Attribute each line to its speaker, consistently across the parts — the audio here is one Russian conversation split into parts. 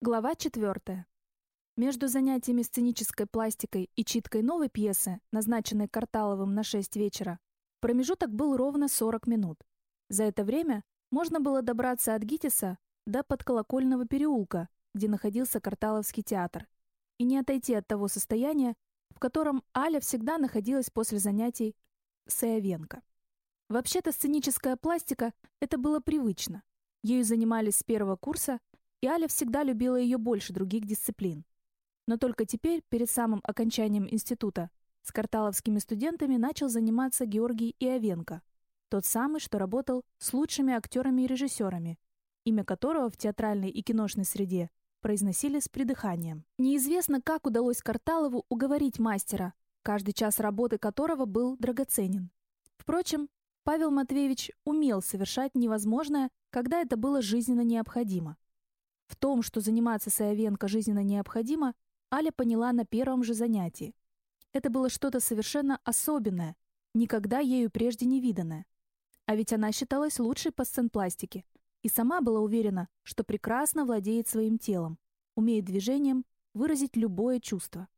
Speaker 1: Глава 4. Между занятиями сценической пластикой и читкой новой пьесы, назначенной Карталовым на 6 вечера, промежуток был ровно 40 минут. За это время можно было добраться от ГИТИСа до подколокольного переулка, где находился Карталовский театр, и не отойти от того состояния, в котором Аля всегда находилась после занятий с Иовенко. Вообще-то сценическая пластика — это было привычно. Ею занимались с первого курса и Аля всегда любила ее больше других дисциплин. Но только теперь, перед самым окончанием института, с карталовскими студентами начал заниматься Георгий Иовенко, тот самый, что работал с лучшими актерами и режиссерами, имя которого в театральной и киношной среде произносили с придыханием. Неизвестно, как удалось Карталову уговорить мастера, каждый час работы которого был драгоценен. Впрочем, Павел Матвеевич умел совершать невозможное, когда это было жизненно необходимо. В том, что заниматься с Иовенко жизненно необходимо, Аля поняла на первом же занятии. Это было что-то совершенно особенное, никогда ею прежде не виданное. А ведь она считалась лучшей по сценпластике и сама была уверена, что прекрасно владеет своим телом, умеет движением выразить любое чувство.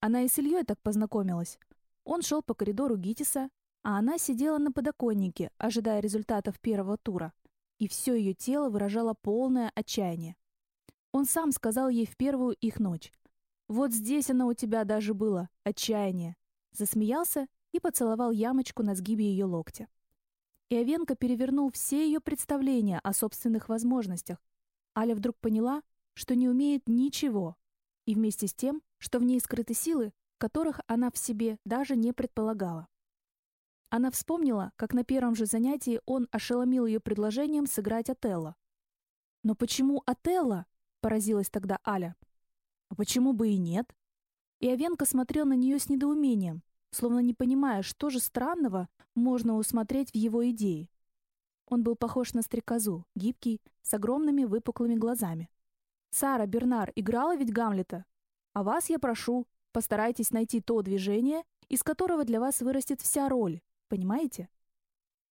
Speaker 1: Она и с Ильей так познакомилась. Он шел по коридору ГИТИСа, а она сидела на подоконнике, ожидая результатов первого тура, и все ее тело выражало полное отчаяние. Он сам сказал ей в первую их ночь. «Вот здесь оно у тебя даже было, отчаяние». Засмеялся и поцеловал ямочку на сгибе ее локтя. Иовенко перевернул все ее представления о собственных возможностях. Аля вдруг поняла, что не умеет ничего, и вместе с тем, что в ней скрыты силы, которых она в себе даже не предполагала. Она вспомнила, как на первом же занятии он ошеломил ее предложением сыграть Отелло. Но почему Отелло? — поразилась тогда Аля. «А почему бы и нет?» И Овенко смотрел на нее с недоумением, словно не понимая, что же странного можно усмотреть в его идее. Он был похож на стрекозу, гибкий, с огромными выпуклыми глазами. «Сара Бернар играла ведь Гамлета? А вас я прошу, постарайтесь найти то движение, из которого для вас вырастет вся роль, понимаете?»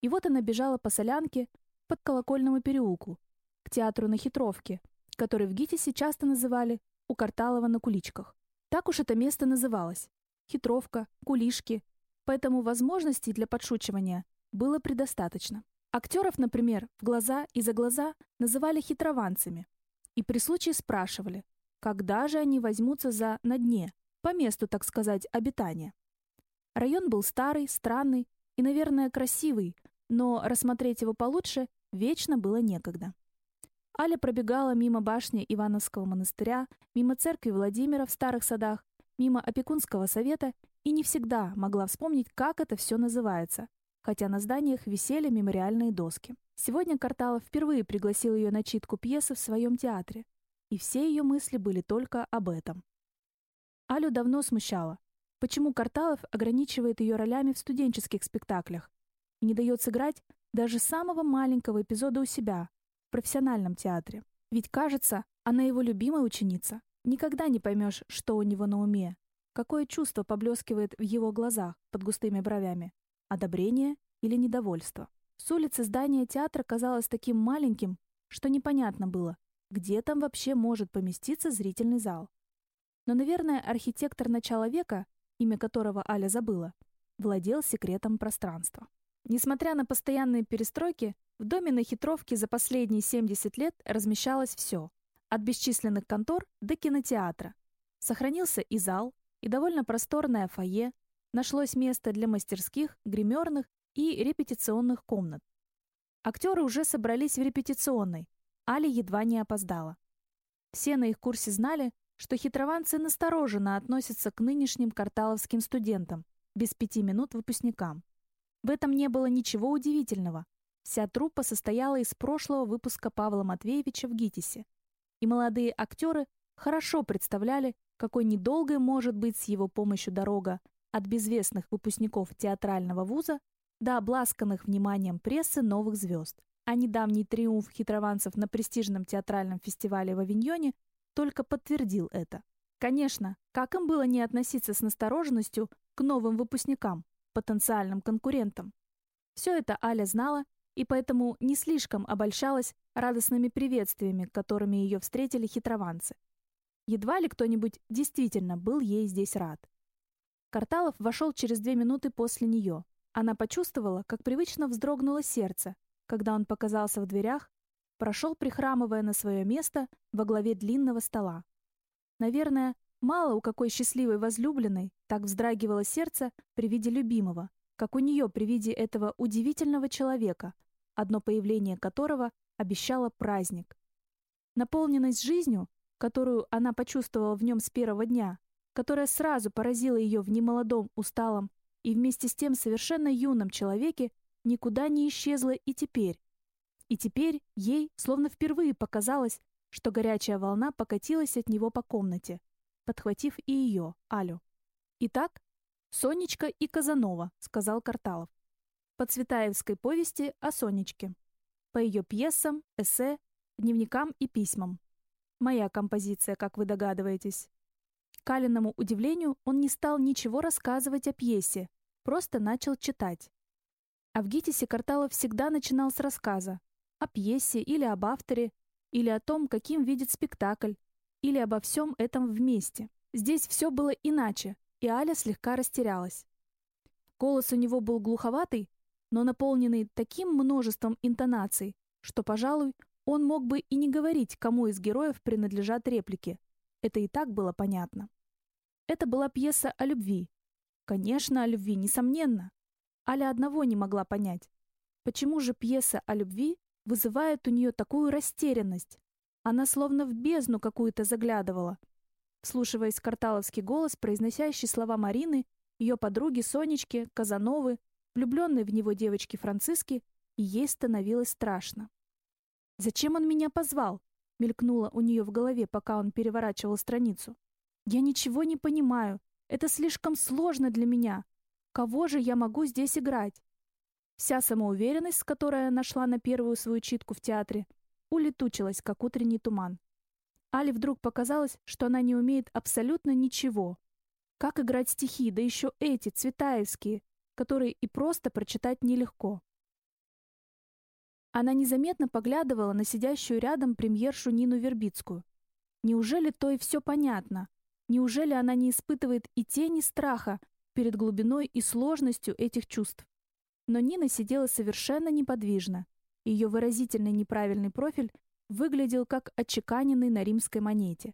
Speaker 1: И вот она бежала по солянке под колокольному переулку, к театру на хитровке, который в ГИТИСе часто называли «у Карталова на куличках». Так уж это место называлось. Хитровка, кулишки. Поэтому возможностей для подшучивания было предостаточно. Актеров, например, в глаза и за глаза называли хитрованцами. И при случае спрашивали, когда же они возьмутся за «на дне», по месту, так сказать, обитания. Район был старый, странный и, наверное, красивый, но рассмотреть его получше вечно было некогда. Аля пробегала мимо башни Ивановского монастыря, мимо церкви Владимира в Старых Садах, мимо опекунского совета и не всегда могла вспомнить, как это все называется, хотя на зданиях висели мемориальные доски. Сегодня Карталов впервые пригласил ее на читку пьесы в своем театре, и все ее мысли были только об этом. Алю давно смущало, почему Карталов ограничивает ее ролями в студенческих спектаклях и не дает сыграть даже самого маленького эпизода у себя, в профессиональном театре. Ведь, кажется, она его любимая ученица. Никогда не поймешь, что у него на уме, какое чувство поблескивает в его глазах под густыми бровями. Одобрение или недовольство. С улицы здание театра казалось таким маленьким, что непонятно было, где там вообще может поместиться зрительный зал. Но, наверное, архитектор начала века, имя которого Аля забыла, владел секретом пространства. Несмотря на постоянные перестройки, в доме на Хитровке за последние 70 лет размещалось все, от бесчисленных контор до кинотеатра. Сохранился и зал, и довольно просторное фойе, нашлось место для мастерских, гримерных и репетиционных комнат. Актеры уже собрались в репетиционной, Али едва не опоздала. Все на их курсе знали, что хитрованцы настороженно относятся к нынешним карталовским студентам, без пяти минут выпускникам. В этом не было ничего удивительного. Вся труппа состояла из прошлого выпуска Павла Матвеевича в ГИТИСе. И молодые актеры хорошо представляли, какой недолгой может быть с его помощью дорога от безвестных выпускников театрального вуза до обласканных вниманием прессы новых звезд. А недавний триумф хитрованцев на престижном театральном фестивале в Авиньоне только подтвердил это. Конечно, как им было не относиться с настороженностью к новым выпускникам, потенциальным конкурентам? Все это Аля знала и поэтому не слишком обольщалась радостными приветствиями, которыми ее встретили хитрованцы. Едва ли кто-нибудь действительно был ей здесь рад. Карталов вошел через две минуты после нее. Она почувствовала, как привычно вздрогнуло сердце, когда он показался в дверях, прошел, прихрамывая на свое место во главе длинного стола. Наверное, мало у какой счастливой возлюбленной так вздрагивало сердце при виде любимого, как у нее при виде этого удивительного человека, одно появление которого обещало праздник. Наполненность жизнью, которую она почувствовала в нем с первого дня, которая сразу поразила ее в немолодом, усталом и вместе с тем совершенно юном человеке, никуда не исчезла и теперь. И теперь ей словно впервые показалось, что горячая волна покатилась от него по комнате, подхватив и ее, Алю. Итак, «Сонечка и Казанова», — сказал Карталов. По Цветаевской повести о Сонечке. По ее пьесам, эссе, дневникам и письмам. Моя композиция, как вы догадываетесь. К Алиному удивлению, он не стал ничего рассказывать о пьесе, просто начал читать. А в ГИТИСе Карталов всегда начинал с рассказа. О пьесе или об авторе, или о том, каким видит спектакль, или обо всем этом вместе. Здесь все было иначе, и Аля слегка растерялась. Голос у него был глуховатый, но наполненный таким множеством интонаций, что, пожалуй, он мог бы и не говорить, кому из героев принадлежат реплики. Это и так было понятно. Это была пьеса о любви. Конечно, о любви, несомненно. Аля одного не могла понять. Почему же пьеса о любви вызывает у нее такую растерянность? Она словно в бездну какую-то заглядывала. Вслушиваясь в карталовский голос, произносящий слова Марины, ее подруги Сонечки, Казановы, влюбленной в него девочки Франциски, ей становилось страшно. «Зачем он меня позвал?» — мелькнуло у нее в голове, пока он переворачивал страницу. «Я ничего не понимаю. Это слишком сложно для меня. Кого же я могу здесь играть?» Вся самоуверенность, с которой она шла на первую свою читку в театре, улетучилась, как утренний туман. Али вдруг показалось, что она не умеет абсолютно ничего. Как играть стихи, да еще эти, цветаевские, которые и просто прочитать нелегко. Она незаметно поглядывала на сидящую рядом премьершу Нину Вербицкую. Неужели то и все понятно? Неужели она не испытывает и тени страха перед глубиной и сложностью этих чувств? Но Нина сидела совершенно неподвижно, ее выразительный неправильный профиль выглядел как отчеканенный на римской монете.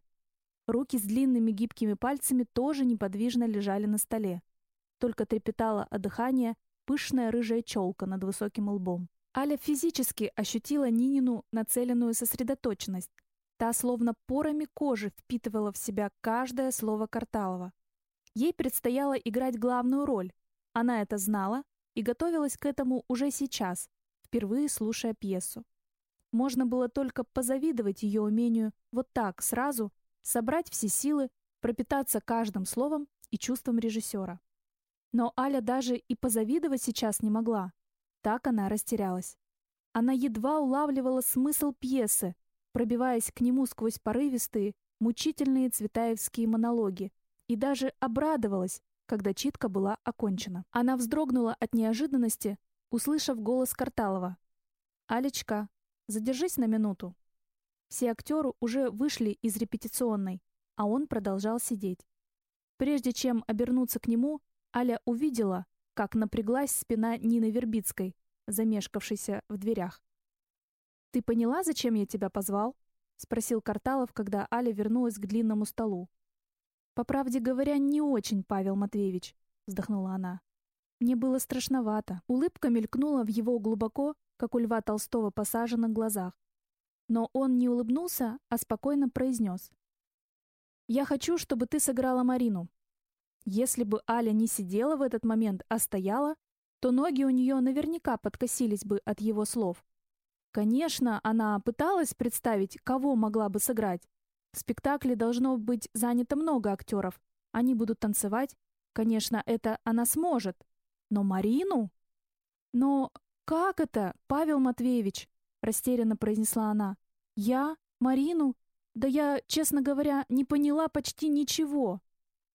Speaker 1: Руки с длинными гибкими пальцами тоже неподвижно лежали на столе. Только трепетала от дыхания пышная рыжая челка над высоким лбом. Аля физически ощутила Нинину нацеленную сосредоточенность. Та словно порами кожи впитывала в себя каждое слово Карталова. Ей предстояло играть главную роль. Она это знала и готовилась к этому уже сейчас, впервые слушая пьесу. Можно было только позавидовать ее умению вот так, сразу, собрать все силы, пропитаться каждым словом и чувством режиссера. Но Аля даже и позавидовать сейчас не могла. Так она растерялась. Она едва улавливала смысл пьесы, пробиваясь к нему сквозь порывистые, мучительные цветаевские монологи, и даже обрадовалась, когда читка была окончена. Она вздрогнула от неожиданности, услышав голос Карталова. «Алечка, задержись на минуту». Все актеры уже вышли из репетиционной, а он продолжал сидеть. Прежде чем обернуться к нему, Аля увидела, как напряглась спина Нины Вербицкой, замешкавшейся в дверях. «Ты поняла, зачем я тебя позвал?» — спросил Карталов, когда Аля вернулась к длинному столу. «По правде говоря, не очень, Павел Матвеевич», — вздохнула она. Мне было страшновато. Улыбка мелькнула в его глубоко, как у Льва Толстого, посаженных глазах. Но он не улыбнулся, а спокойно произнес. «Я хочу, чтобы ты сыграла Марину». Если бы Аля не сидела в этот момент, а стояла, то ноги у нее наверняка подкосились бы от его слов. Конечно, она пыталась представить, кого могла бы сыграть. В спектакле должно быть занято много актеров. Они будут танцевать. Конечно, это она сможет. Но Марину? Но как это, Павел Матвеевич? Растерянно произнесла она. Я? Марину? Да я, честно говоря, не поняла почти ничего.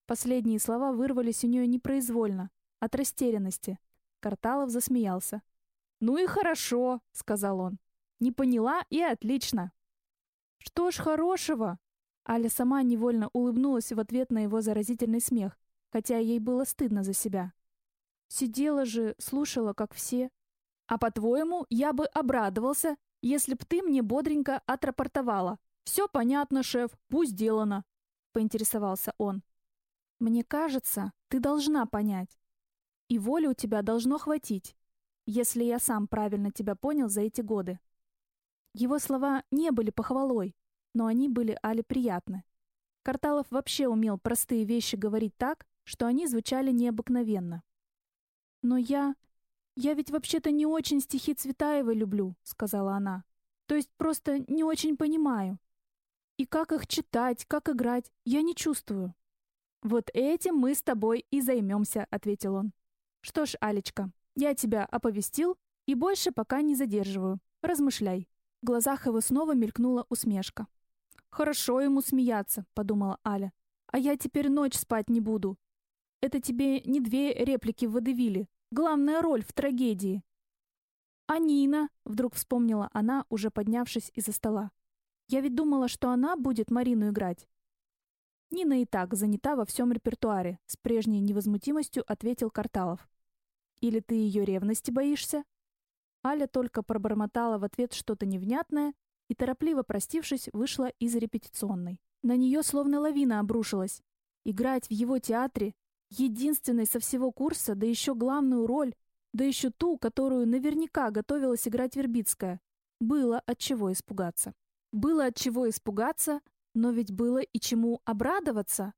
Speaker 1: Последние слова вырвались у нее непроизвольно, от растерянности. Карталов засмеялся. «Ну и хорошо», — сказал он. «Не поняла и отлично». «Что ж хорошего?» Аля сама невольно улыбнулась в ответ на его заразительный смех, хотя ей было стыдно за себя. Сидела же, слушала, как все. «А по-твоему, я бы обрадовался, если б ты мне бодренько отрапортовала. Все понятно, шеф, пусть сделано», — поинтересовался он. «Мне кажется, ты должна понять. И воли у тебя должно хватить, если я сам правильно тебя понял за эти годы». Его слова не были похвалой, но они были Але приятны. Карталов вообще умел простые вещи говорить так, что они звучали необыкновенно. «Но я... я ведь вообще-то не очень стихи Цветаевой люблю», — сказала она. «То есть просто не очень понимаю. И как их читать, как играть, я не чувствую». «Вот этим мы с тобой и займемся», — ответил он. «Что ж, Алечка, я тебя оповестил и больше пока не задерживаю. Размышляй». В глазах его снова мелькнула усмешка. «Хорошо ему смеяться», — подумала Аля. «А я теперь ночь спать не буду. Это тебе не две реплики в водевиле. Главная роль в трагедии». «А Нина?» — вдруг вспомнила она, уже поднявшись из-за стола. «Я ведь думала, что она будет Марину играть». Нина и так занята во всем репертуаре, с прежней невозмутимостью ответил Карталов. «Или ты ее ревности боишься?» Аля только пробормотала в ответ что-то невнятное и, торопливо простившись, вышла из репетиционной. На нее словно лавина обрушилась. Играть в его театре, единственной со всего курса, да еще главную роль, да еще ту, которую наверняка готовилась играть Вербицкая, было от чего испугаться. Было от чего испугаться, но ведь было и чему обрадоваться.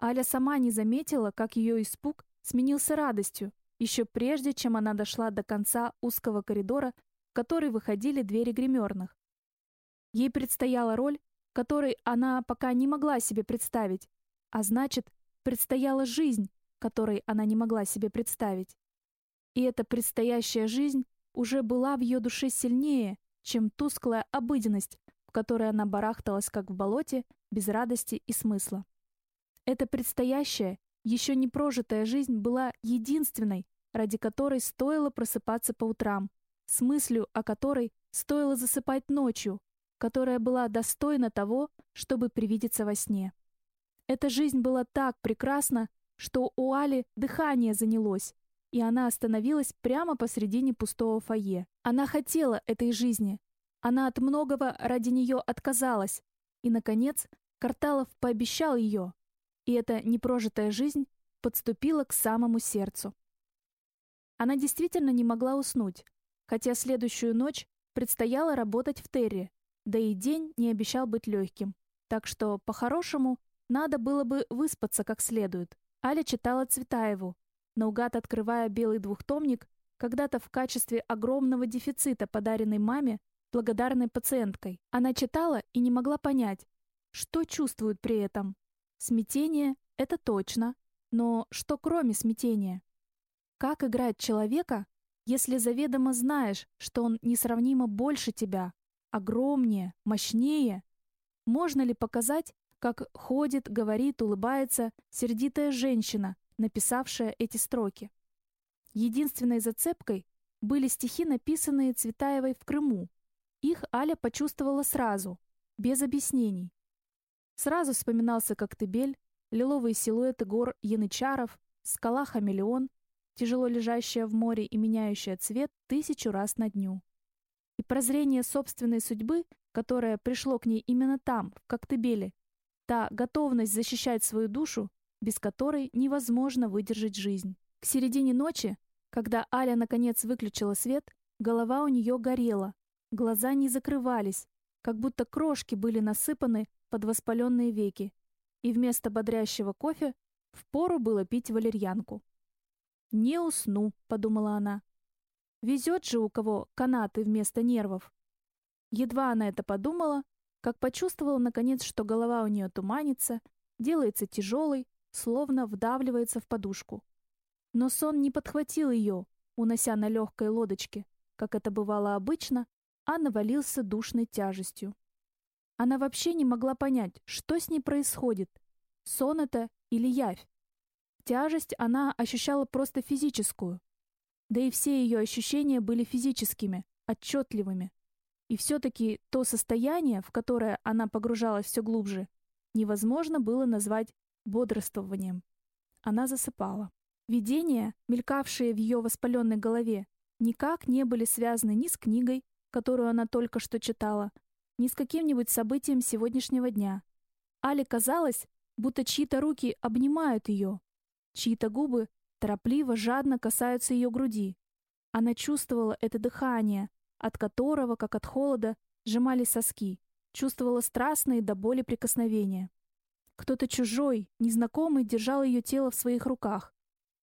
Speaker 1: Аля сама не заметила, как ее испуг сменился радостью, еще прежде, чем она дошла до конца узкого коридора, в который выходили двери гримерных. Ей предстояла роль, которой она пока не могла себе представить, а значит, предстояла жизнь, которой она не могла себе представить. И эта предстоящая жизнь уже была в ее душе сильнее, чем тусклая обыденность, в которой она барахталась как в болоте, без радости и смысла. Эта предстоящая, еще не прожитая жизнь была единственной, ради которой стоило просыпаться по утрам, с мыслью о которой стоило засыпать ночью, которая была достойна того, чтобы привидеться во сне. Эта жизнь была так прекрасна, что у Али дыхание занялось, и она остановилась прямо посредине пустого фойе. Она хотела этой жизни. Она от многого ради нее отказалась. И, наконец, Карталов пообещал ее. И эта непрожитая жизнь подступила к самому сердцу. Она действительно не могла уснуть, хотя следующую ночь предстояло работать в Терре, да и день не обещал быть легким. Так что, по-хорошему, надо было бы выспаться как следует. Аля читала Цветаеву, наугад открывая белый двухтомник, когда-то в качестве огромного дефицита, подаренный маме, благодарной пациенткой. Она читала и не могла понять, что чувствует при этом. Смятение — это точно, но что кроме смятения? Как играть человека, если заведомо знаешь, что он несравнимо больше тебя, огромнее, мощнее? Можно ли показать, как ходит, говорит, улыбается сердитая женщина, написавшая эти строки? Единственной зацепкой были стихи, написанные Цветаевой в Крыму. Их Аля почувствовала сразу, без объяснений. Сразу вспоминался Коктебель, лиловые силуэты гор Янычаров, скала Хамелеон, тяжело лежащая в море и меняющая цвет тысячу раз на дню и прозрение собственной судьбы, которое пришло к ней именно там, в Коктебеле, та готовность защищать свою душу, без которой невозможно выдержать жизнь. К середине ночи, когда Аля наконец выключила свет, голова у нее горела, глаза не закрывались, как будто крошки были насыпаны под воспаленные веки, и вместо бодрящего кофе впору было пить валерьянку. «Не усну», — подумала она. Везет же у кого канаты вместо нервов. Едва она это подумала, как почувствовала, наконец, что голова у нее туманится, делается тяжелой, словно вдавливается в подушку. Но сон не подхватил ее, унося на легкой лодочке, как это бывало обычно, а навалился душной тяжестью. Она вообще не могла понять, что с ней происходит, сон это или явь. Тяжесть она ощущала просто физическую, Да и все ее ощущения были физическими, отчетливыми. И все-таки то состояние, в которое она погружалась все глубже, невозможно было назвать бодрствованием. Она засыпала. Видения, мелькавшие в ее воспаленной голове, никак не были связаны ни с книгой, которую она только что читала, ни с каким-нибудь событием сегодняшнего дня. Але казалось, будто чьи-то руки обнимают ее, чьи-то губы торопливо, жадно касаются ее груди. Она чувствовала это дыхание, от которого, как от холода, сжимались соски, чувствовала страстные до боли прикосновения. Кто-то чужой, незнакомый держал ее тело в своих руках,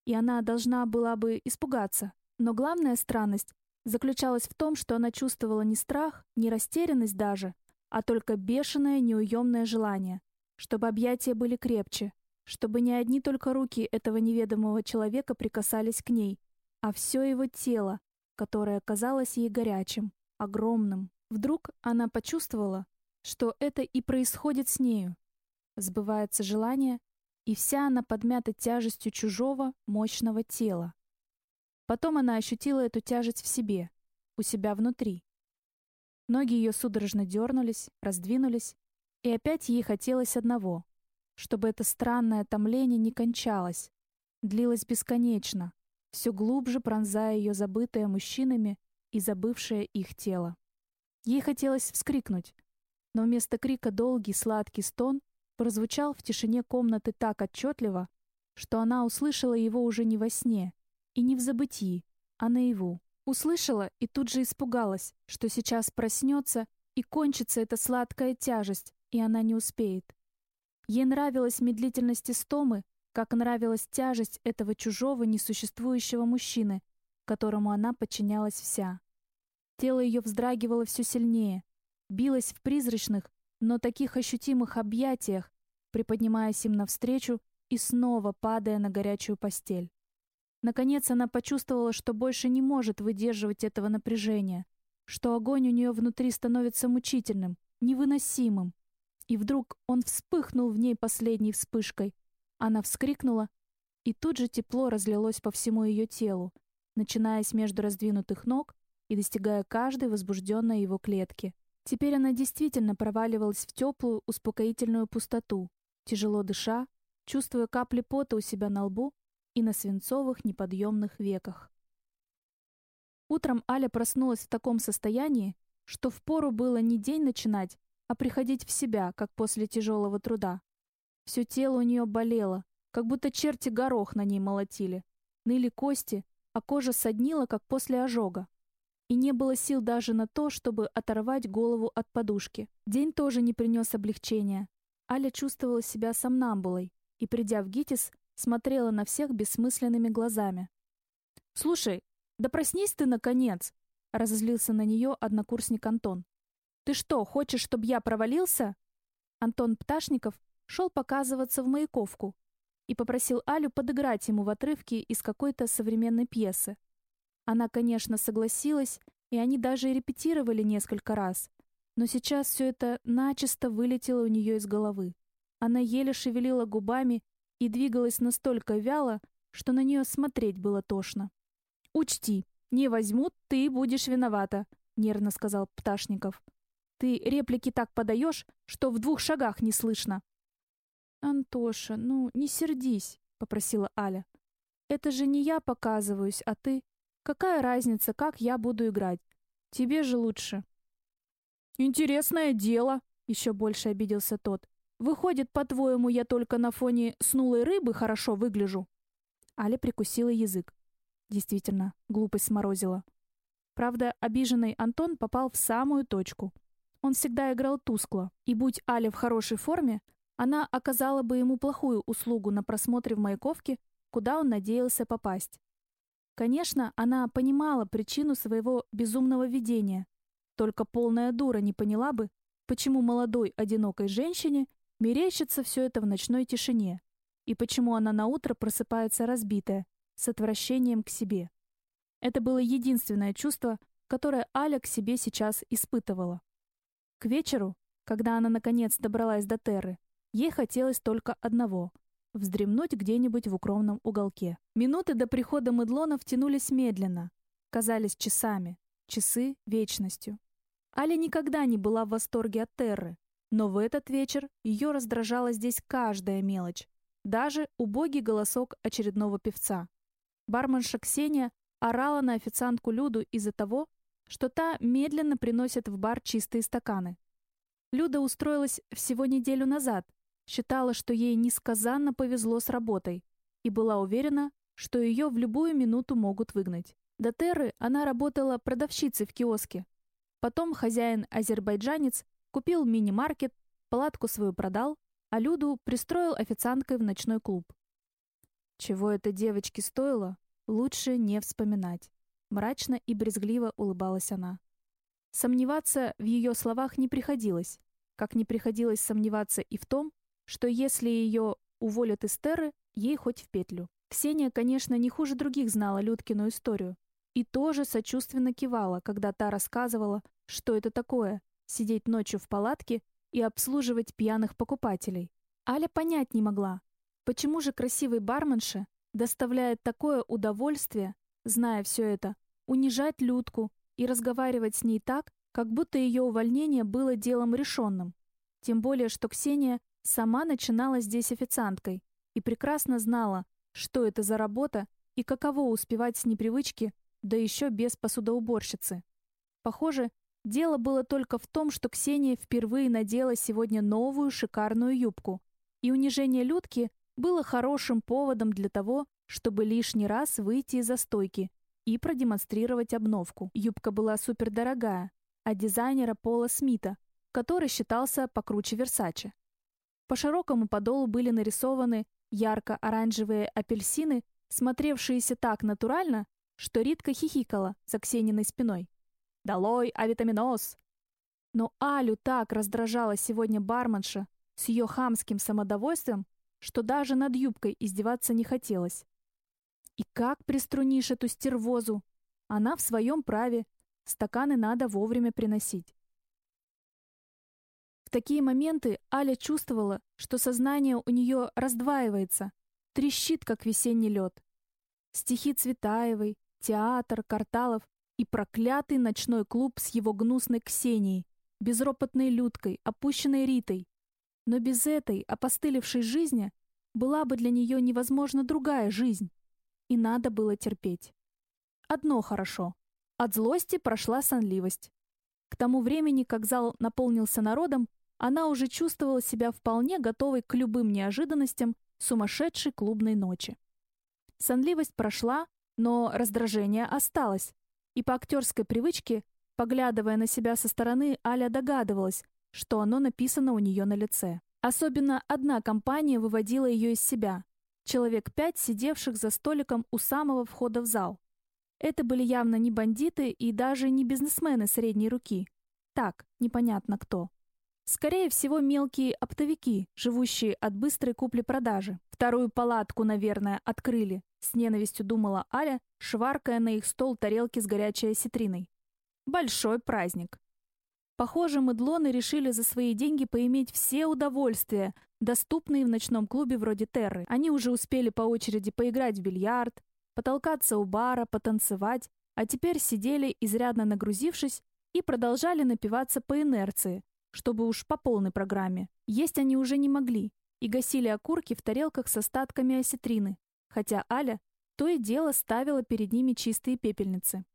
Speaker 1: и она должна была бы испугаться. Но главная странность заключалась в том, что она чувствовала не страх, не растерянность даже, а только бешеное, неуемное желание, чтобы объятия были крепче, чтобы не одни только руки этого неведомого человека прикасались к ней, а все его тело, которое казалось ей горячим, огромным. Вдруг она почувствовала, что это и происходит с нею, Сбывается желание, и вся она подмята тяжестью чужого, мощного тела. Потом она ощутила эту тяжесть в себе, у себя внутри. Ноги ее судорожно дернулись, раздвинулись, и опять ей хотелось одного, чтобы это странное томление не кончалось, длилось бесконечно, все глубже пронзая ее забытое мужчинами и забывшее их тело. Ей хотелось вскрикнуть, но вместо крика долгий сладкий стон прозвучал в тишине комнаты так отчетливо, что она услышала его уже не во сне и не в забытии, а наяву. Услышала и тут же испугалась, что сейчас проснется и кончится эта сладкая тяжесть, и она не успеет. Ей нравилась медлительность истомы, как нравилась тяжесть этого чужого, несуществующего мужчины, которому она подчинялась вся. Тело ее вздрагивало все сильнее, билось в призрачных, но таких ощутимых объятиях, приподнимаясь им навстречу и снова падая на горячую постель. Наконец она почувствовала, что больше не может выдерживать этого напряжения, что огонь у нее внутри становится мучительным, невыносимым. И вдруг он вспыхнул в ней последней вспышкой. Она вскрикнула, и тут же тепло разлилось по всему ее телу, начинаясь между раздвинутых ног и достигая каждой возбужденной его клетки. Теперь она действительно проваливалась в теплую, успокоительную пустоту, тяжело дыша, чувствуя капли пота у себя на лбу и на свинцовых неподъемных веках. Утром Аля проснулась в таком состоянии, что впору было не день начинать, а приходить в себя, как после тяжелого труда. Все тело у нее болело, как будто черти горох на ней молотили. Ныли кости, а кожа соднила, как после ожога и не было сил даже на то, чтобы оторвать голову от подушки. День тоже не принес облегчения. Аля чувствовала себя сомнамбулой и, придя в ГИТИС, смотрела на всех бессмысленными глазами. «Слушай, да проснись ты, наконец!» — разозлился на нее однокурсник Антон. «Ты что, хочешь, чтобы я провалился?» Антон Пташников шел показываться в Маяковку и попросил Алю подыграть ему в отрывке из какой-то современной пьесы. Она, конечно, согласилась, и они даже репетировали несколько раз. Но сейчас все это начисто вылетело у нее из головы. Она еле шевелила губами и двигалась настолько вяло, что на нее смотреть было тошно. «Учти, не возьмут, ты будешь виновата», — нервно сказал Пташников. «Ты реплики так подаешь, что в двух шагах не слышно». «Антоша, ну, не сердись», — попросила Аля. «Это же не я показываюсь, а ты...» Какая разница, как я буду играть? Тебе же лучше. Интересное дело, еще больше обиделся тот. Выходит, по-твоему, я только на фоне снулой рыбы хорошо выгляжу? Аля прикусила язык. Действительно, глупость сморозила. Правда, обиженный Антон попал в самую точку. Он всегда играл тускло, и будь Аля в хорошей форме, она оказала бы ему плохую услугу на просмотре в Маяковке, куда он надеялся попасть. Конечно, она понимала причину своего безумного видения. Только полная дура не поняла бы, почему молодой одинокой женщине мерещится все это в ночной тишине, и почему она наутро просыпается разбитая, с отвращением к себе. Это было единственное чувство, которое Аля к себе сейчас испытывала. К вечеру, когда она наконец добралась до Терры, ей хотелось только одного вздремнуть где-нибудь в укромном уголке. Минуты до прихода Медлонов тянулись медленно, казались часами, часы — вечностью. Аля никогда не была в восторге от Терры, но в этот вечер ее раздражала здесь каждая мелочь, даже убогий голосок очередного певца. Барменша Ксения орала на официантку Люду из-за того, что та медленно приносит в бар чистые стаканы. Люда устроилась всего неделю назад, считала, что ей несказанно повезло с работой и была уверена, что ее в любую минуту могут выгнать. До Терры она работала продавщицей в киоске. Потом хозяин-азербайджанец купил мини-маркет, палатку свою продал, а Люду пристроил официанткой в ночной клуб. Чего это девочке стоило, лучше не вспоминать. Мрачно и брезгливо улыбалась она. Сомневаться в ее словах не приходилось, как не приходилось сомневаться и в том, что если ее уволят из Терры, ей хоть в петлю. Ксения, конечно, не хуже других знала Людкину историю. И тоже сочувственно кивала, когда та рассказывала, что это такое — сидеть ночью в палатке и обслуживать пьяных покупателей. Аля понять не могла, почему же красивой барменше доставляет такое удовольствие, зная все это, унижать Людку и разговаривать с ней так, как будто ее увольнение было делом решенным. Тем более, что Ксения сама начинала здесь официанткой и прекрасно знала, что это за работа и каково успевать с непривычки, да еще без посудоуборщицы. Похоже, дело было только в том, что Ксения впервые надела сегодня новую шикарную юбку, и унижение Людки было хорошим поводом для того, чтобы лишний раз выйти из-за стойки и продемонстрировать обновку. Юбка была супердорогая, от дизайнера Пола Смита, который считался покруче Версаче. По широкому подолу были нарисованы ярко-оранжевые апельсины, смотревшиеся так натурально, что Ритка хихикала за Ксениной спиной. «Долой авитаминоз!» Но Алю так раздражала сегодня барменша с ее хамским самодовольствием, что даже над юбкой издеваться не хотелось. И как приструнишь эту стервозу? Она в своем праве. Стаканы надо вовремя приносить. В такие моменты Аля чувствовала, что сознание у нее раздваивается, трещит, как весенний лед. Стихи Цветаевой, театр, Карталов и проклятый ночной клуб с его гнусной Ксенией, безропотной Людкой, опущенной Ритой. Но без этой опостылевшей жизни была бы для нее невозможна другая жизнь и надо было терпеть. Одно хорошо. От злости прошла сонливость. К тому времени, как зал наполнился народом, она уже чувствовала себя вполне готовой к любым неожиданностям сумасшедшей клубной ночи. Сонливость прошла, но раздражение осталось, и по актерской привычке, поглядывая на себя со стороны, Аля догадывалась, что оно написано у нее на лице. Особенно одна компания выводила ее из себя человек пять, сидевших за столиком у самого входа в зал. Это были явно не бандиты и даже не бизнесмены средней руки. Так, непонятно кто. Скорее всего, мелкие оптовики, живущие от быстрой купли-продажи. Вторую палатку, наверное, открыли, с ненавистью думала Аля, шваркая на их стол тарелки с горячей осетриной. Большой праздник. Похоже, мыдлоны решили за свои деньги поиметь все удовольствия, доступные в ночном клубе вроде Терры. Они уже успели по очереди поиграть в бильярд, потолкаться у бара, потанцевать, а теперь сидели, изрядно нагрузившись, и продолжали напиваться по инерции, чтобы уж по полной программе. Есть они уже не могли и гасили окурки в тарелках с остатками осетрины, хотя Аля то и дело ставила перед ними чистые пепельницы.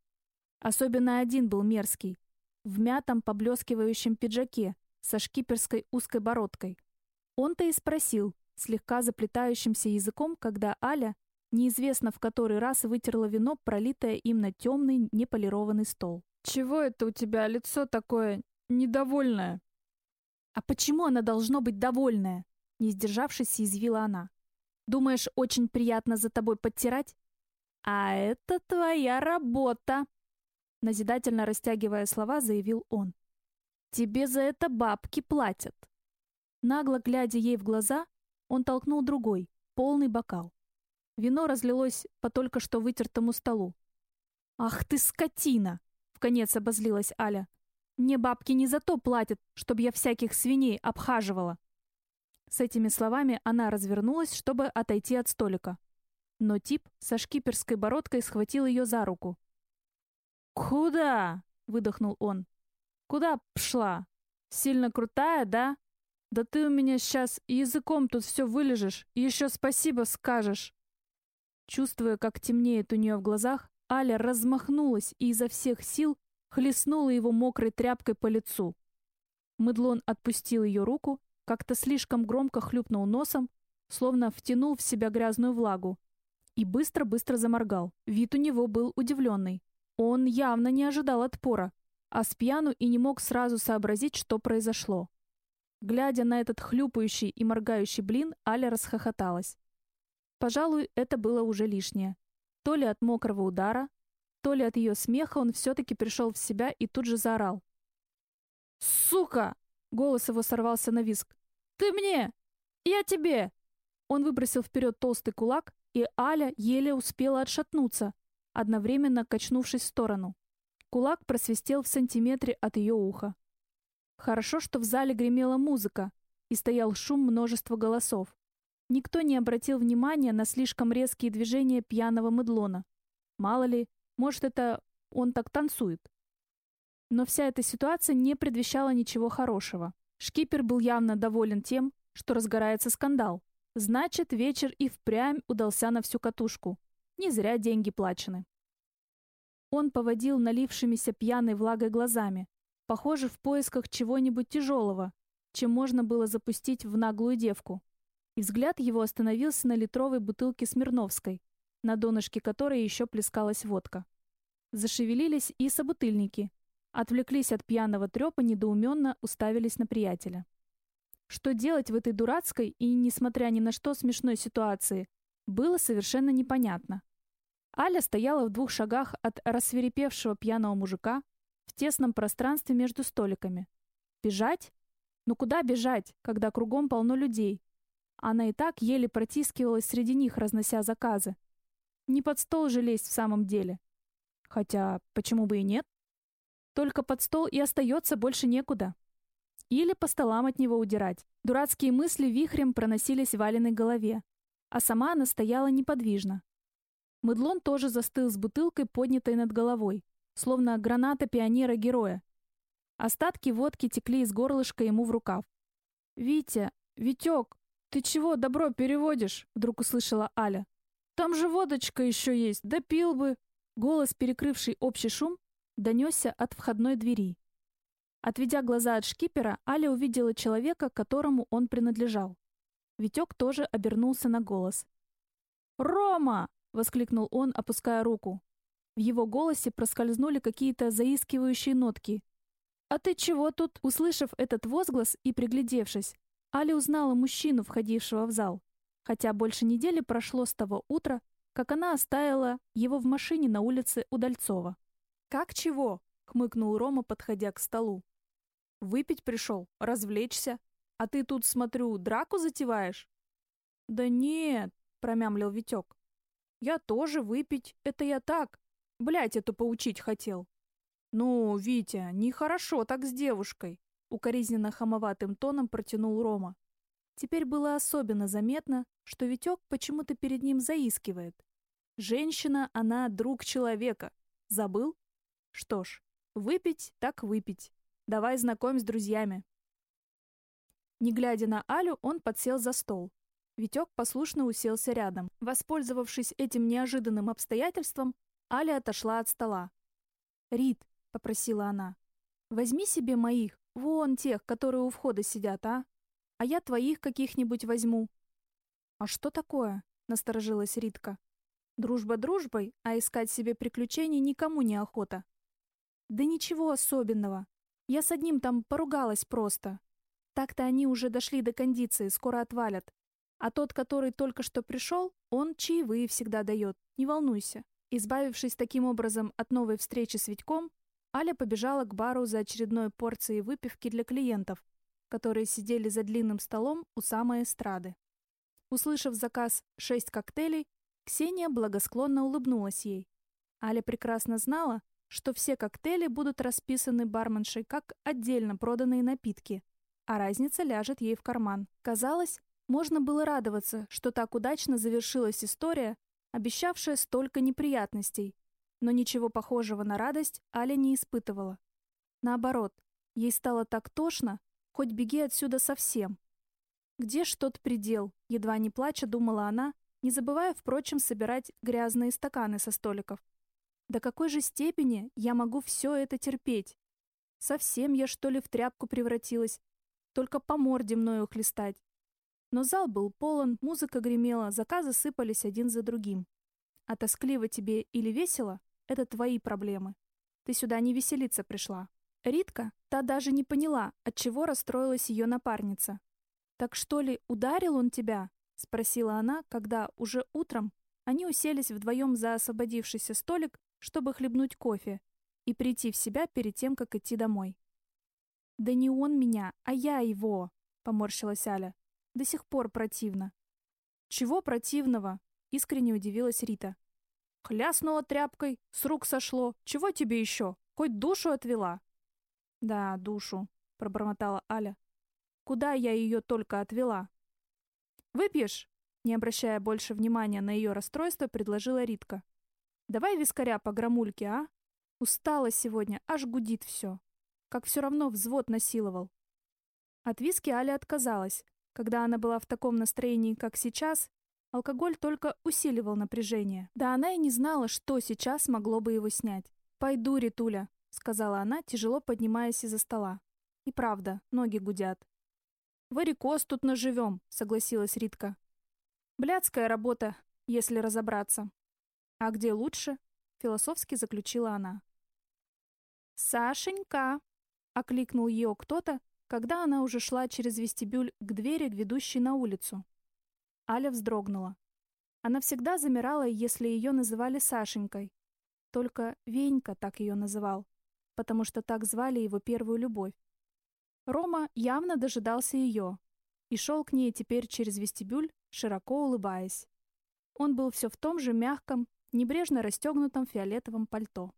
Speaker 1: Особенно один был мерзкий, в мятом поблескивающем пиджаке со шкиперской узкой бородкой. Он-то и спросил, слегка заплетающимся языком, когда Аля, неизвестно в который раз, вытерла вино, пролитое им на темный, неполированный стол.
Speaker 2: «Чего это у тебя лицо такое недовольное?»
Speaker 1: «А почему она должно быть довольная?» Не сдержавшись, съязвила она. «Думаешь, очень приятно за тобой подтирать?» «А это твоя работа!» Назидательно растягивая слова, заявил он. «Тебе за это бабки платят». Нагло глядя ей в глаза, он толкнул другой, полный бокал. Вино разлилось по только что вытертому столу. «Ах ты скотина!» — вконец обозлилась Аля. «Мне бабки не за то платят, чтобы я всяких свиней обхаживала». С этими словами она развернулась, чтобы отойти от столика. Но тип со шкиперской бородкой схватил ее за руку. «Куда?» — выдохнул он. «Куда пшла? Сильно крутая, да? Да ты у меня сейчас языком тут все вылежешь и еще спасибо скажешь». Чувствуя, как темнеет у нее в глазах, Аля размахнулась и изо всех сил хлестнула его мокрой тряпкой по лицу. Мыдлон отпустил ее руку, как-то слишком громко хлюпнул носом, словно втянул в себя грязную влагу, и быстро-быстро заморгал. Вид у него был удивленный. Он явно не ожидал отпора, а с пьяну и не мог сразу сообразить, что произошло. Глядя на этот хлюпающий и моргающий блин, Аля расхохоталась. Пожалуй, это было уже лишнее. То ли от мокрого удара, то ли от ее смеха он все-таки пришел в себя и тут же заорал. «Сука!» — голос его сорвался на виск. «Ты мне! Я тебе!» Он выбросил вперед толстый кулак, и Аля еле успела отшатнуться, одновременно качнувшись в сторону. Кулак просвистел в сантиметре от ее уха. Хорошо, что в зале гремела музыка и стоял шум множества голосов. Никто не обратил внимания на слишком резкие движения пьяного мыдлона. Мало ли, может, это он так танцует. Но вся эта ситуация не предвещала ничего хорошего. Шкипер был явно доволен тем, что разгорается скандал. Значит, вечер и впрямь удался на всю катушку. Не зря деньги плачены. Он поводил налившимися пьяной влагой глазами, похоже, в поисках чего-нибудь тяжелого, чем можно было запустить в наглую девку. И взгляд его остановился на литровой бутылке Смирновской, на донышке которой еще плескалась водка. Зашевелились и собутыльники. Отвлеклись от пьяного трепа, недоуменно уставились на приятеля. Что делать в этой дурацкой и, несмотря ни на что, смешной ситуации, было совершенно непонятно. Аля стояла в двух шагах от рассверепевшего пьяного мужика в тесном пространстве между столиками. Бежать? Ну куда бежать, когда кругом полно людей? Она и так еле протискивалась среди них, разнося заказы. Не под стол же лезть в самом деле. Хотя, почему бы и нет? Только под стол и остается больше некуда. Или по столам от него удирать. Дурацкие мысли вихрем проносились в Валиной голове. А сама она стояла неподвижно. Мыдлон тоже застыл с бутылкой, поднятой над головой, словно граната пионера-героя. Остатки водки текли из горлышка ему в рукав. «Витя, Витек, «Ты чего добро переводишь?» — вдруг услышала Аля. «Там же водочка еще есть, да пил бы!» Голос, перекрывший общий шум, донесся от входной двери. Отведя глаза от шкипера, Аля увидела человека, которому он принадлежал. Витек тоже обернулся на голос. «Рома!» — воскликнул он, опуская руку. В его голосе проскользнули какие-то заискивающие нотки. «А ты чего тут?» Услышав этот возглас и приглядевшись, Аля узнала мужчину, входившего в зал, хотя больше недели прошло с того утра, как она оставила его в машине на улице Удальцова. «Как чего?» — хмыкнул Рома, подходя к столу. «Выпить пришел, развлечься. А ты тут, смотрю, драку затеваешь?» «Да нет», — промямлил Витек. «Я тоже выпить, это я так. Блять, эту поучить хотел». «Ну, Витя, нехорошо так с девушкой. Укоризненно хамоватым тоном протянул Рома. Теперь было особенно заметно, что Витек почему-то перед ним заискивает. Женщина, она друг человека. Забыл? Что ж, выпить так выпить. Давай знакомь с друзьями. Не глядя на Алю, он подсел за стол. Витек послушно уселся рядом. Воспользовавшись этим неожиданным обстоятельством, Аля отошла от стола. «Рит», — попросила она, — «возьми себе моих, Вон тех, которые у входа сидят, а? А я твоих каких-нибудь возьму. А что такое? Насторожилась Ритка. Дружба дружбой, а искать себе приключений никому не охота. Да ничего особенного. Я с одним там поругалась просто. Так-то они уже дошли до кондиции, скоро отвалят. А тот, который только что пришел, он чаевые всегда дает, не волнуйся. Избавившись таким образом от новой встречи с Витьком, Аля побежала к бару за очередной порцией выпивки для клиентов, которые сидели за длинным столом у самой эстрады. Услышав заказ «шесть коктейлей», Ксения благосклонно улыбнулась ей. Аля прекрасно знала, что все коктейли будут расписаны барменшей как отдельно проданные напитки, а разница ляжет ей в карман. Казалось, можно было радоваться, что так удачно завершилась история, обещавшая столько неприятностей. Но ничего похожего на радость Аля не испытывала. Наоборот, ей стало так тошно, хоть беги отсюда совсем. Где ж тот предел, едва не плача, думала она, не забывая, впрочем, собирать грязные стаканы со столиков. До какой же степени я могу все это терпеть? Совсем я, что ли, в тряпку превратилась? Только по морде мною хлестать. Но зал был полон, музыка гремела, заказы сыпались один за другим. А тоскливо тебе или весело — это твои проблемы. Ты сюда не веселиться пришла. Ритка, та даже не поняла, от чего расстроилась ее напарница. «Так что ли, ударил он тебя?» — спросила она, когда уже утром они уселись вдвоем за освободившийся столик, чтобы хлебнуть кофе и прийти в себя перед тем, как идти домой. «Да не он меня, а я его!» — поморщилась Аля. «До сих пор противно». «Чего противного?» — искренне удивилась Рита. «Хляснула тряпкой, с рук сошло. Чего тебе еще? Хоть душу отвела?» «Да, душу», — пробормотала Аля. «Куда я ее только отвела?» «Выпьешь?» Не обращая больше внимания на ее расстройство, предложила Ритка. «Давай вискаря по грамульке, а? Устала сегодня, аж гудит все. Как все равно взвод насиловал». От виски Аля отказалась. Когда она была в таком настроении, как сейчас, алкоголь только усиливал напряжение. Да она и не знала, что сейчас могло бы его снять. «Пойду, Ритуля», — сказала она, тяжело поднимаясь из-за стола. И правда, ноги гудят. «Варикоз тут наживем», — согласилась Ритка. «Блядская работа, если разобраться». «А где лучше?» — философски заключила она. «Сашенька!» — окликнул ее кто-то, когда она уже шла через вестибюль к двери, ведущей на улицу. Аля вздрогнула. Она всегда замирала, если ее называли Сашенькой. Только Венька так ее называл, потому что так звали его первую любовь. Рома явно дожидался ее и шел к ней теперь через вестибюль, широко улыбаясь. Он был все в том же мягком, небрежно расстегнутом фиолетовом пальто.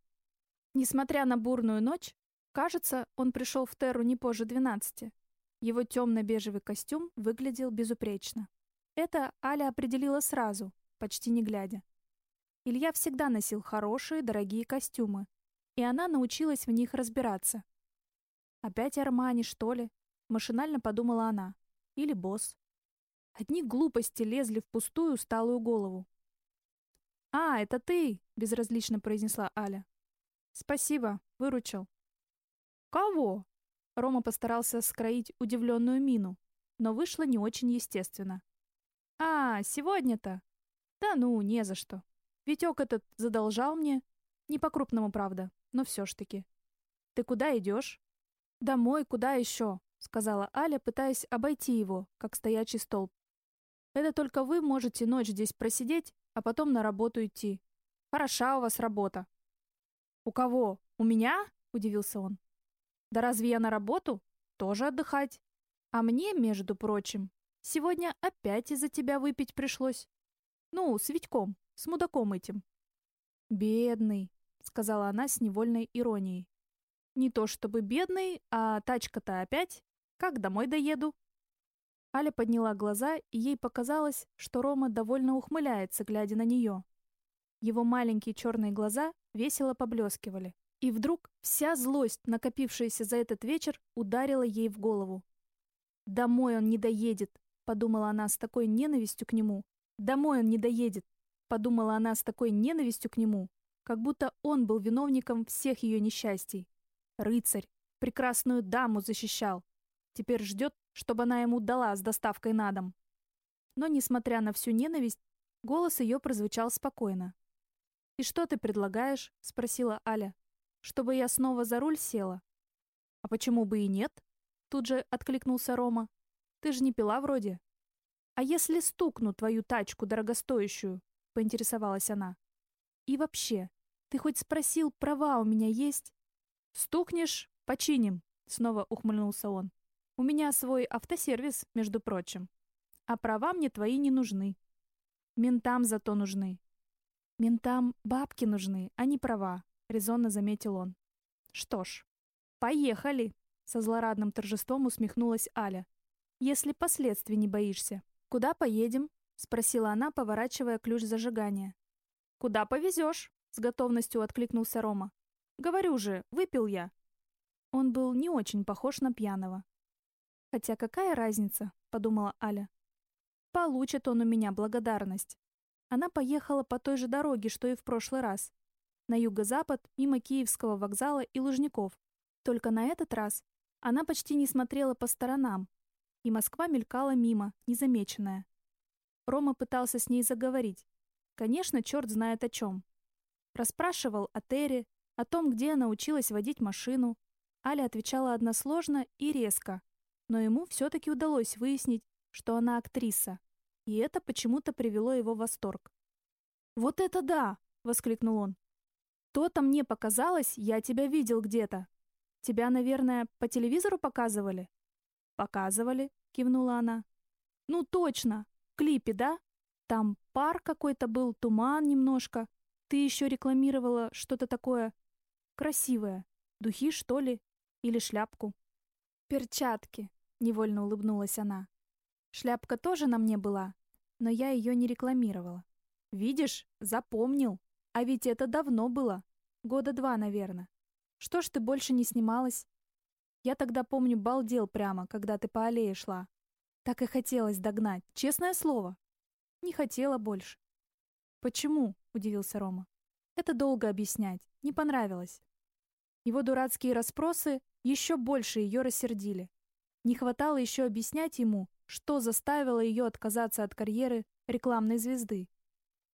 Speaker 1: Несмотря на бурную ночь, кажется, он пришел в Терру не позже двенадцати. Его темно-бежевый костюм выглядел безупречно. Это Аля определила сразу, почти не глядя. Илья всегда носил хорошие, дорогие костюмы, и она научилась в них разбираться. Опять Армани, что ли? Машинально подумала она. Или босс. Одни глупости лезли в пустую усталую голову. «А, это ты!» — безразлично произнесла Аля. «Спасибо, выручил». «Кого?» Рома постарался скроить удивленную мину, но вышло не очень естественно. «А, сегодня-то?» «Да ну, не за что. Витек этот задолжал мне. Не по-крупному, правда, но все ж таки. Ты куда идешь?» «Домой, куда еще?» — сказала Аля, пытаясь обойти его, как стоячий столб. «Это только вы можете ночь здесь просидеть, а потом на работу идти. Хороша у вас работа». «У кого? У меня?» — удивился он. «Да разве я на работу? Тоже отдыхать. А мне, между прочим, сегодня опять из-за тебя выпить пришлось. Ну, с Витьком, с мудаком этим». «Бедный», — сказала она с невольной иронией. Не то чтобы бедный, а тачка-то опять. Как домой доеду? Аля подняла глаза, и ей показалось, что Рома довольно ухмыляется, глядя на нее. Его маленькие черные глаза весело поблескивали. И вдруг вся злость, накопившаяся за этот вечер, ударила ей в голову. «Домой он не доедет», — подумала она с такой ненавистью к нему. «Домой он не доедет», — подумала она с такой ненавистью к нему, как будто он был виновником всех ее несчастий. Рыцарь, прекрасную даму защищал. Теперь ждет, чтобы она ему дала с доставкой на дом. Но, несмотря на всю ненависть, голос ее прозвучал спокойно. «И что ты предлагаешь?» — спросила Аля. «Чтобы я снова за руль села?» «А почему бы и нет?» — тут же откликнулся Рома. «Ты же не пила вроде». «А если стукну твою тачку дорогостоящую?» — поинтересовалась она. «И вообще, ты хоть спросил, права у меня есть?» «Стукнешь — починим», — снова ухмыльнулся он. «У меня свой автосервис, между прочим. А права мне твои не нужны. Ментам зато нужны». «Ментам бабки нужны, а не права», — резонно заметил он. «Что ж, поехали». Со злорадным торжеством усмехнулась Аля. «Если последствий не боишься. Куда поедем?» — спросила она, поворачивая ключ зажигания. «Куда повезешь?» — с готовностью откликнулся Рома. «Говорю же, выпил я». Он был не очень похож на пьяного. «Хотя какая разница?» — подумала Аля. «Получит он у меня благодарность». Она поехала по той же дороге, что и в прошлый раз. На юго-запад, мимо Киевского вокзала и Лужников. Только на этот раз она почти не смотрела по сторонам, и Москва мелькала мимо, незамеченная. Рома пытался с ней заговорить. Конечно, черт знает о чем. Расспрашивал о Тере, о том, где она училась водить машину. Аля отвечала односложно и резко, но ему все-таки удалось выяснить, что она актриса, и это почему-то привело его в восторг. «Вот это да!» — воскликнул он. «То-то мне показалось, я тебя видел где-то. Тебя, наверное, по телевизору показывали?» «Показывали», — кивнула она. «Ну точно, в клипе, да? Там пар какой-то был, туман немножко. Ты еще рекламировала что-то такое красивое. Духи, что ли? Или шляпку?» «Перчатки», — невольно улыбнулась она. «Шляпка тоже на мне была, но я ее не рекламировала. Видишь, запомнил. А ведь это давно было. Года два, наверное. Что ж ты больше не снималась? Я тогда, помню, балдел прямо, когда ты по аллее шла. Так и хотелось догнать, честное слово. Не хотела больше. Почему? Удивился Рома. Это долго объяснять. Не понравилось. Его дурацкие расспросы еще больше ее рассердили. Не хватало еще объяснять ему, что заставило ее отказаться от карьеры рекламной звезды.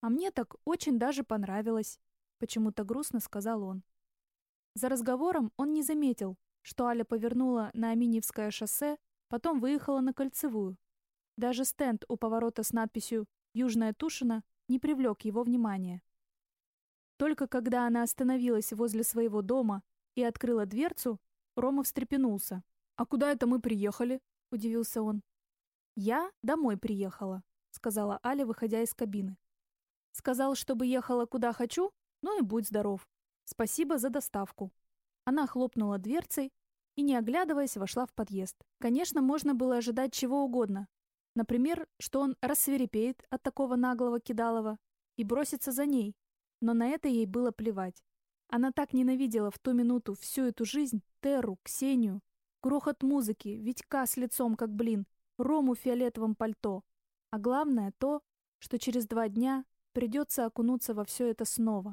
Speaker 1: А мне так очень даже понравилось, почему-то грустно сказал он. За разговором он не заметил, что Аля повернула на Аминьевское шоссе, потом выехала на Кольцевую. Даже стенд у поворота с надписью «Южная Тушина» не привлек его внимания. Только когда она остановилась возле своего дома и открыла дверцу, Рома встрепенулся. «А куда это мы приехали?» — удивился он. «Я домой приехала», — сказала Аля, выходя из кабины. «Сказал, чтобы ехала куда хочу? Ну и будь здоров. Спасибо за доставку. Она хлопнула дверцей и, не оглядываясь, вошла в подъезд. Конечно, можно было ожидать чего угодно. Например, что он рассверепеет от такого наглого кидалова и бросится за ней. Но на это ей было плевать. Она так ненавидела в ту минуту всю эту жизнь Терру, Ксению, грохот музыки, Витька с лицом как блин, Рому в фиолетовом пальто. А главное то, что через два дня придется окунуться во все это снова.